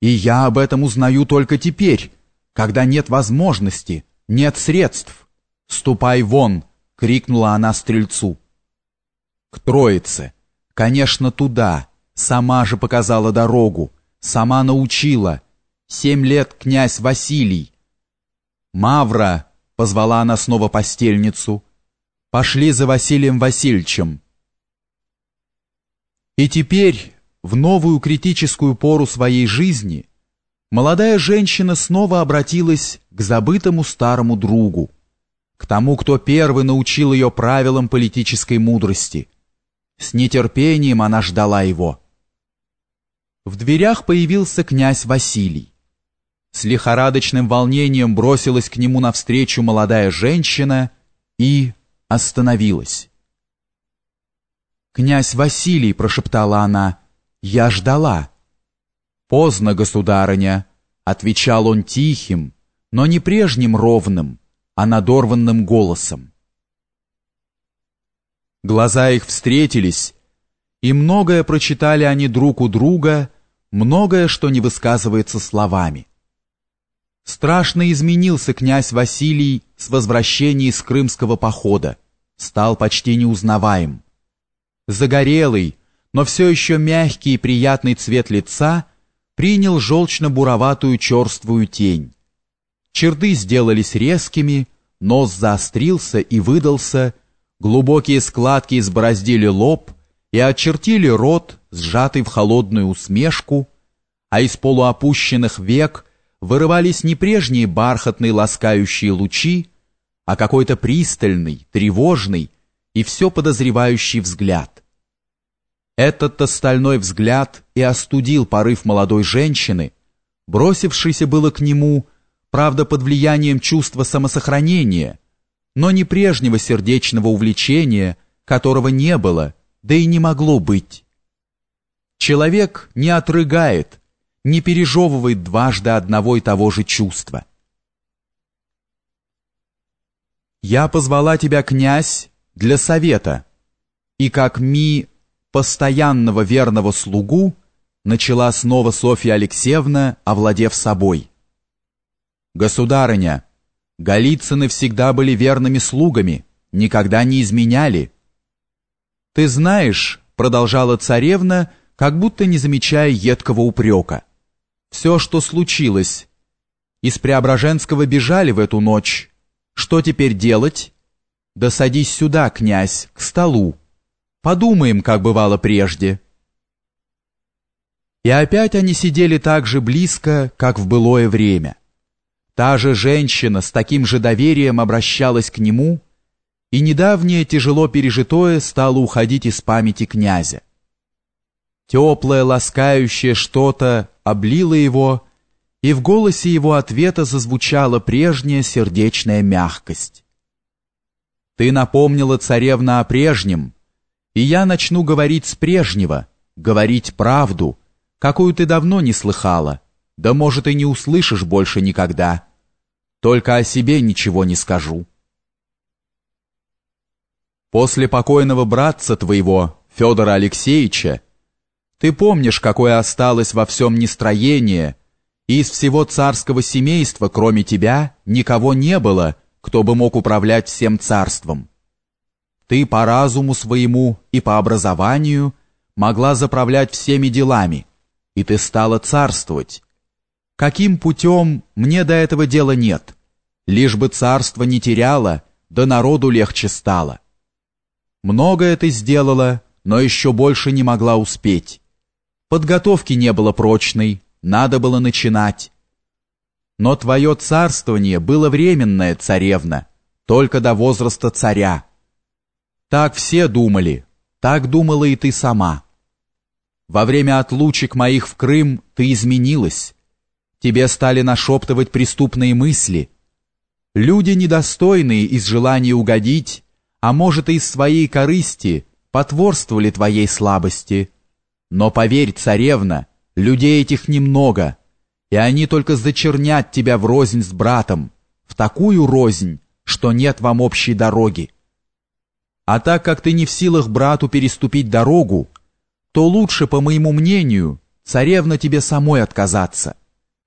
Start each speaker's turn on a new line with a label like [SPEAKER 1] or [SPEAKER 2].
[SPEAKER 1] И я об этом узнаю только теперь, когда нет возможности, нет средств. Ступай вон, крикнула она стрельцу. К Троице, конечно, туда. Сама же показала дорогу, сама научила. Семь лет князь Василий. Мавра, позвала она снова постельницу. Пошли за Василием Васильевичем. И теперь, в новую критическую пору своей жизни, молодая женщина снова обратилась к забытому старому другу, к тому, кто первый научил ее правилам политической мудрости. С нетерпением она ждала его. В дверях появился князь Василий. С лихорадочным волнением бросилась к нему навстречу молодая женщина и остановилась. «Князь Василий», — прошептала она, — «я ждала». «Поздно, государыня», — отвечал он тихим, но не прежним ровным, а надорванным голосом. Глаза их встретились, и многое прочитали они друг у друга, многое, что не высказывается словами. Страшно изменился князь Василий с возвращения из крымского похода, стал почти неузнаваем. Загорелый, но все еще мягкий и приятный цвет лица принял желчно-буроватую черствую тень. Черты сделались резкими, нос заострился и выдался, глубокие складки избороздили лоб и очертили рот, сжатый в холодную усмешку, а из полуопущенных век вырывались не прежние бархатные ласкающие лучи, а какой-то пристальный, тревожный и все подозревающий взгляд. Этот-то стальной взгляд и остудил порыв молодой женщины, бросившейся было к нему, правда, под влиянием чувства самосохранения, но не прежнего сердечного увлечения, которого не было, да и не могло быть. Человек не отрыгает, не пережевывает дважды одного и того же чувства. «Я позвала тебя, князь, для совета, и как ми постоянного верного слугу начала снова Софья Алексеевна, овладев собой. «Государыня, Голицыны всегда были верными слугами, никогда не изменяли». «Ты знаешь», — продолжала царевна, как будто не замечая едкого упрека, все, что случилось. Из Преображенского бежали в эту ночь. Что теперь делать? Да садись сюда, князь, к столу. Подумаем, как бывало прежде. И опять они сидели так же близко, как в былое время. Та же женщина с таким же доверием обращалась к нему, и недавнее тяжело пережитое стало уходить из памяти князя. Теплое, ласкающее что-то облило его, и в голосе его ответа зазвучала прежняя сердечная мягкость. «Ты напомнила, царевна, о прежнем, и я начну говорить с прежнего, говорить правду, какую ты давно не слыхала, да, может, и не услышишь больше никогда. Только о себе ничего не скажу». После покойного братца твоего, Федора Алексеевича, ты помнишь, какое осталось во всем нестроение, и из всего царского семейства, кроме тебя, никого не было, кто бы мог управлять всем царством. Ты по разуму своему и по образованию могла заправлять всеми делами, и ты стала царствовать. Каким путем, мне до этого дела нет, лишь бы царство не теряло, да народу легче стало. Многое ты сделала, но еще больше не могла успеть. Подготовки не было прочной, надо было начинать. Но твое царствование было временное, царевна, только до возраста царя. Так все думали, так думала и ты сама. Во время отлучек моих в Крым ты изменилась. Тебе стали нашептывать преступные мысли. Люди недостойные из желания угодить, а может и из своей корысти, потворствовали твоей слабости. Но поверь, царевна, людей этих немного, и они только зачернят тебя в рознь с братом, в такую рознь, что нет вам общей дороги. А так как ты не в силах брату переступить дорогу, то лучше, по моему мнению, царевна тебе самой отказаться.